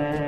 है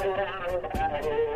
Thank you.